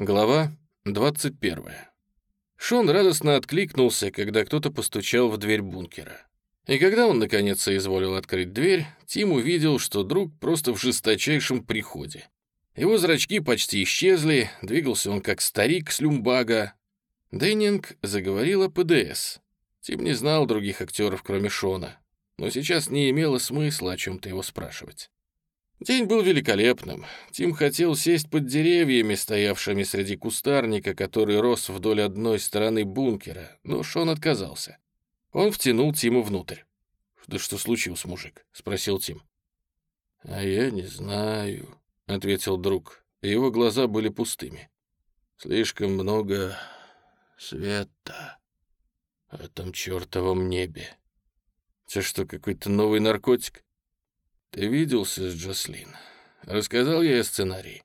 Глава 21. Шон радостно откликнулся, когда кто-то постучал в дверь бункера. И когда он, наконец, соизволил открыть дверь, Тим увидел, что друг просто в жесточайшем приходе. Его зрачки почти исчезли, двигался он как старик с люмбага. Деннинг заговорил о ПДС. Тим не знал других актеров, кроме Шона, но сейчас не имело смысла о чем-то его спрашивать. День был великолепным. Тим хотел сесть под деревьями, стоявшими среди кустарника, который рос вдоль одной стороны бункера, но Шон отказался. Он втянул Тиму внутрь. «Да что случилось, мужик?» — спросил Тим. «А я не знаю», — ответил друг. Его глаза были пустыми. «Слишком много света в этом чертовом небе. Это что, какой-то новый наркотик?» «Ты виделся с Джаслин? Рассказал я ей сценарий?»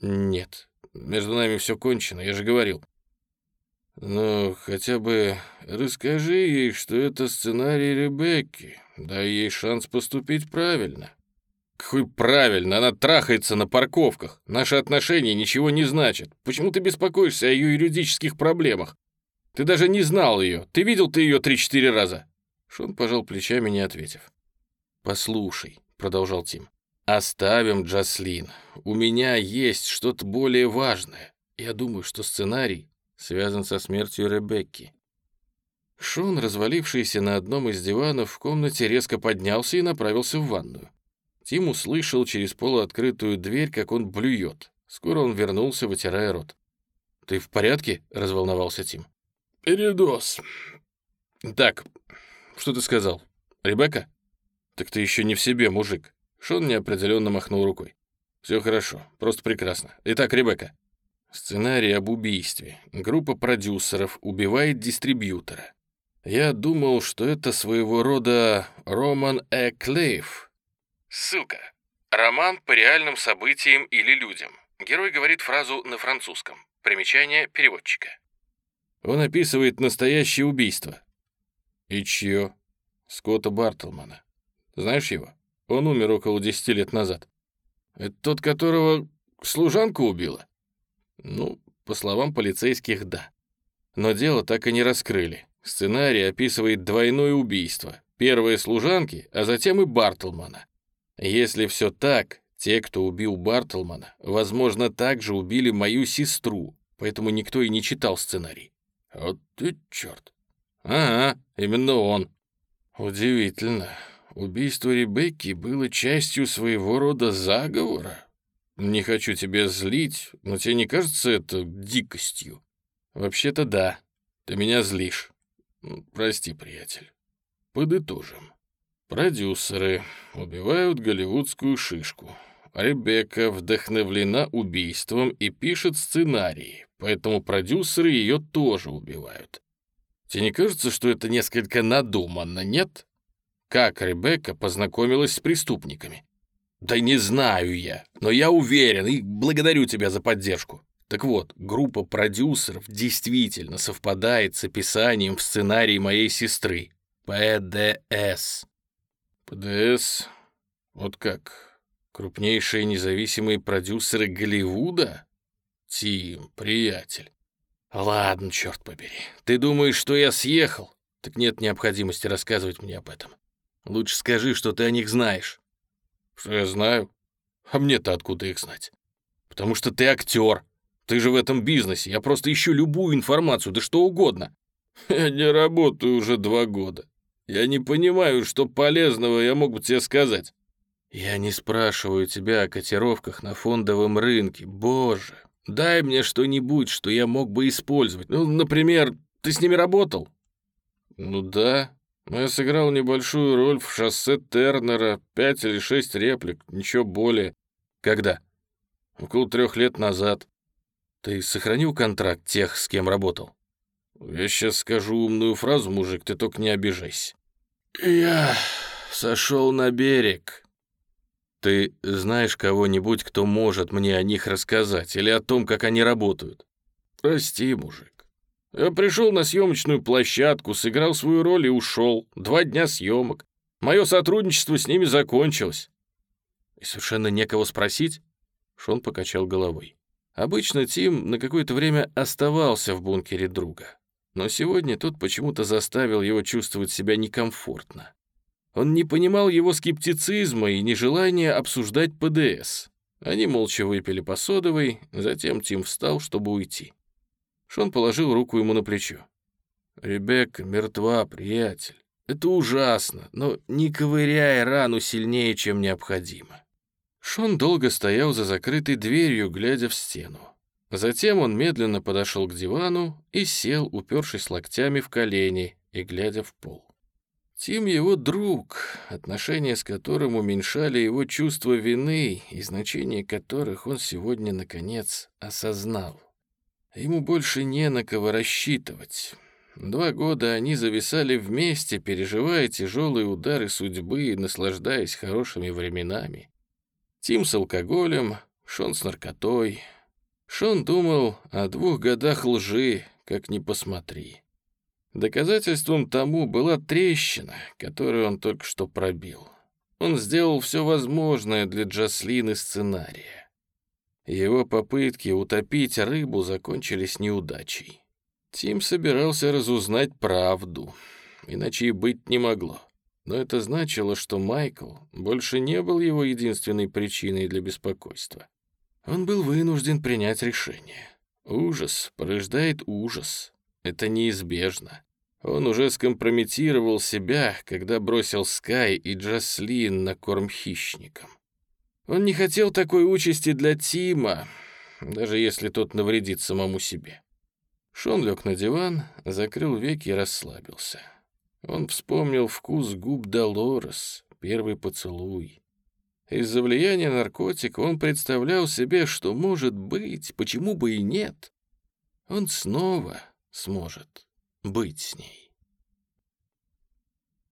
«Нет. Между нами все кончено, я же говорил». «Ну, хотя бы расскажи ей, что это сценарий Ребекки. Дай ей шанс поступить правильно». «Какой правильно? Она трахается на парковках. Наши отношения ничего не значат. Почему ты беспокоишься о ее юридических проблемах? Ты даже не знал ее. Ты видел ты ее три-четыре раза?» Шон пожал плечами, не ответив. «Послушай», — продолжал Тим, — «оставим Джаслин. У меня есть что-то более важное. Я думаю, что сценарий связан со смертью Ребекки». Шон, развалившийся на одном из диванов в комнате, резко поднялся и направился в ванную. Тим услышал через полуоткрытую дверь, как он блюет. Скоро он вернулся, вытирая рот. «Ты в порядке?» — разволновался Тим. «Передоз». «Так, что ты сказал? Ребекка?» «Так ты еще не в себе, мужик». Шон неопределенно махнул рукой. «Все хорошо, просто прекрасно. Итак, Ребекка». Сценарий об убийстве. Группа продюсеров убивает дистрибьютора. Я думал, что это своего рода Роман Э. Клейв. Ссылка. Роман по реальным событиям или людям. Герой говорит фразу на французском. Примечание переводчика. Он описывает настоящее убийство. И чье? Скотта Бартлмана. Знаешь его? Он умер около десяти лет назад. Это тот, которого служанка убила? Ну, по словам полицейских, да. Но дело так и не раскрыли. Сценарий описывает двойное убийство. Первое служанки, а затем и Бартлмана. Если все так, те, кто убил Бартлмана, возможно, также убили мою сестру, поэтому никто и не читал сценарий. Вот ты черт. Ага, именно он. Удивительно. Убийство Ребекки было частью своего рода заговора. Не хочу тебя злить, но тебе не кажется это дикостью? Вообще-то да, ты меня злишь. Прости, приятель. Подытожим. Продюсеры убивают голливудскую шишку. Ребекка вдохновлена убийством и пишет сценарии, поэтому продюсеры ее тоже убивают. Тебе не кажется, что это несколько надуманно, нет? Как Ребекка познакомилась с преступниками? Да не знаю я, но я уверен и благодарю тебя за поддержку. Так вот, группа продюсеров действительно совпадает с описанием в сценарии моей сестры. ПДС. ПДС? Вот как? Крупнейшие независимые продюсеры Голливуда? Тим, приятель. Ладно, черт побери. Ты думаешь, что я съехал? Так нет необходимости рассказывать мне об этом. Лучше скажи, что ты о них знаешь». «Что я знаю? А мне-то откуда их знать? Потому что ты актер. Ты же в этом бизнесе. Я просто ищу любую информацию, да что угодно». «Я не работаю уже два года. Я не понимаю, что полезного я могу тебе сказать». «Я не спрашиваю тебя о котировках на фондовом рынке. Боже, дай мне что-нибудь, что я мог бы использовать. Ну, например, ты с ними работал?» «Ну да, я сыграл небольшую роль в шоссе Тернера, пять или шесть реплик, ничего более. Когда? Около трех лет назад. Ты сохранил контракт тех, с кем работал? Я сейчас скажу умную фразу, мужик, ты только не обижайся. Я сошел на берег. Ты знаешь кого-нибудь, кто может мне о них рассказать или о том, как они работают? Прости, мужик. Я пришел на съемочную площадку, сыграл свою роль и ушел. Два дня съемок. Мое сотрудничество с ними закончилось. И совершенно некого спросить? Шон покачал головой. Обычно Тим на какое-то время оставался в бункере друга, но сегодня тот почему-то заставил его чувствовать себя некомфортно. Он не понимал его скептицизма и нежелания обсуждать ПДС. Они молча выпили по содовой, затем Тим встал, чтобы уйти. Шон положил руку ему на плечо. «Ребекка мертва, приятель. Это ужасно, но не ковыряй рану сильнее, чем необходимо». Шон долго стоял за закрытой дверью, глядя в стену. Затем он медленно подошел к дивану и сел, упершись локтями в колени и глядя в пол. Тим его друг, отношения с которым уменьшали его чувство вины и значение которых он сегодня, наконец, осознал. Ему больше не на кого рассчитывать. Два года они зависали вместе, переживая тяжелые удары судьбы и наслаждаясь хорошими временами. Тим с алкоголем, Шон с наркотой. Шон думал о двух годах лжи, как ни посмотри. Доказательством тому была трещина, которую он только что пробил. Он сделал все возможное для Джаслины сценария. Его попытки утопить рыбу закончились неудачей. Тим собирался разузнать правду, иначе и быть не могло. Но это значило, что Майкл больше не был его единственной причиной для беспокойства. Он был вынужден принять решение. Ужас порождает ужас. Это неизбежно. Он уже скомпрометировал себя, когда бросил Скай и Джаслин на корм хищникам. Он не хотел такой участи для Тима, даже если тот навредит самому себе. Шон лег на диван, закрыл веки и расслабился. Он вспомнил вкус губ Долорес, первый поцелуй. Из-за влияния наркотика он представлял себе, что, может быть, почему бы и нет, он снова сможет быть с ней.